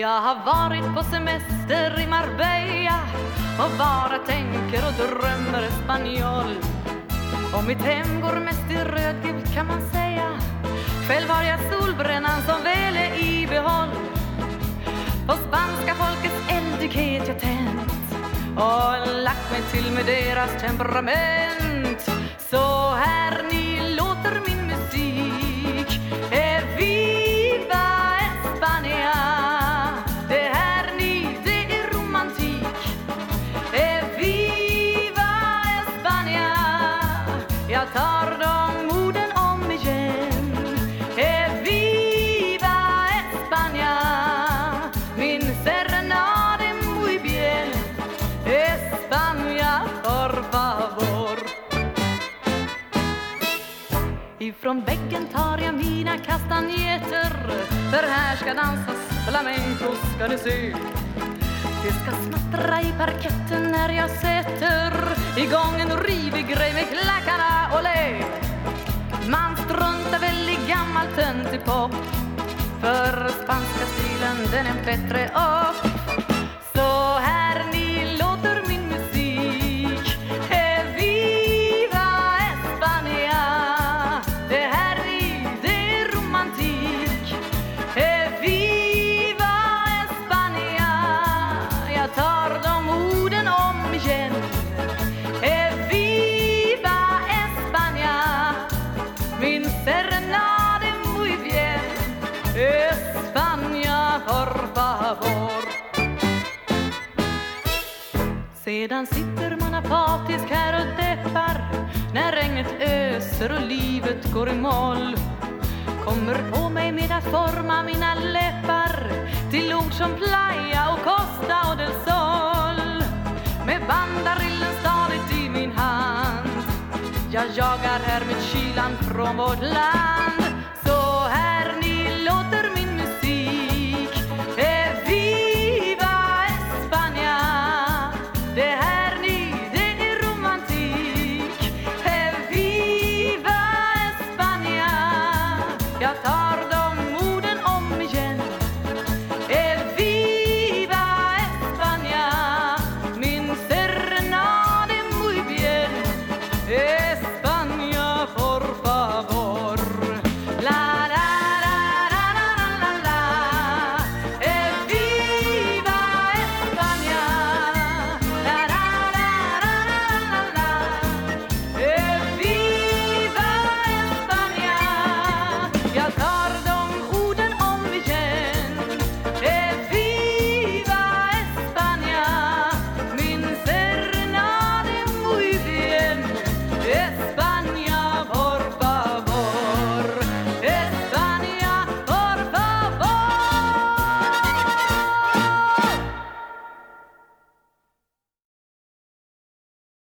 Jag har varit på semester i Marbella och bara tänker och drömmer spanjol. Och mitt hem går mest i rödgult kan man säga. Själv har jag solbrännan som väl är i behåll. På spanska folkets eldighet jag tänt och lagt mig till med deras temperament. Så här ni tar de orden om igen. Eviva España! Min serenade muy bien. España, por favor. Ifrån väggen tar jag mina kastanjetter För här ska dansas flamenco ska ni se Det ska smattra i parketten när jag sätter igång en rivig grej med klackarna olé Man struntar väl i gammal töntig pop. För spanska stilen den är bättre och por favor sedan sitter man apatisk här och deppar när regnet öser och livet går i moll. Kommer på mig med att forma mina läppar till ord som playa och costa och del sol. Med bandarillen stadigt i min hand. Jag jagar här med kylan från vårt land.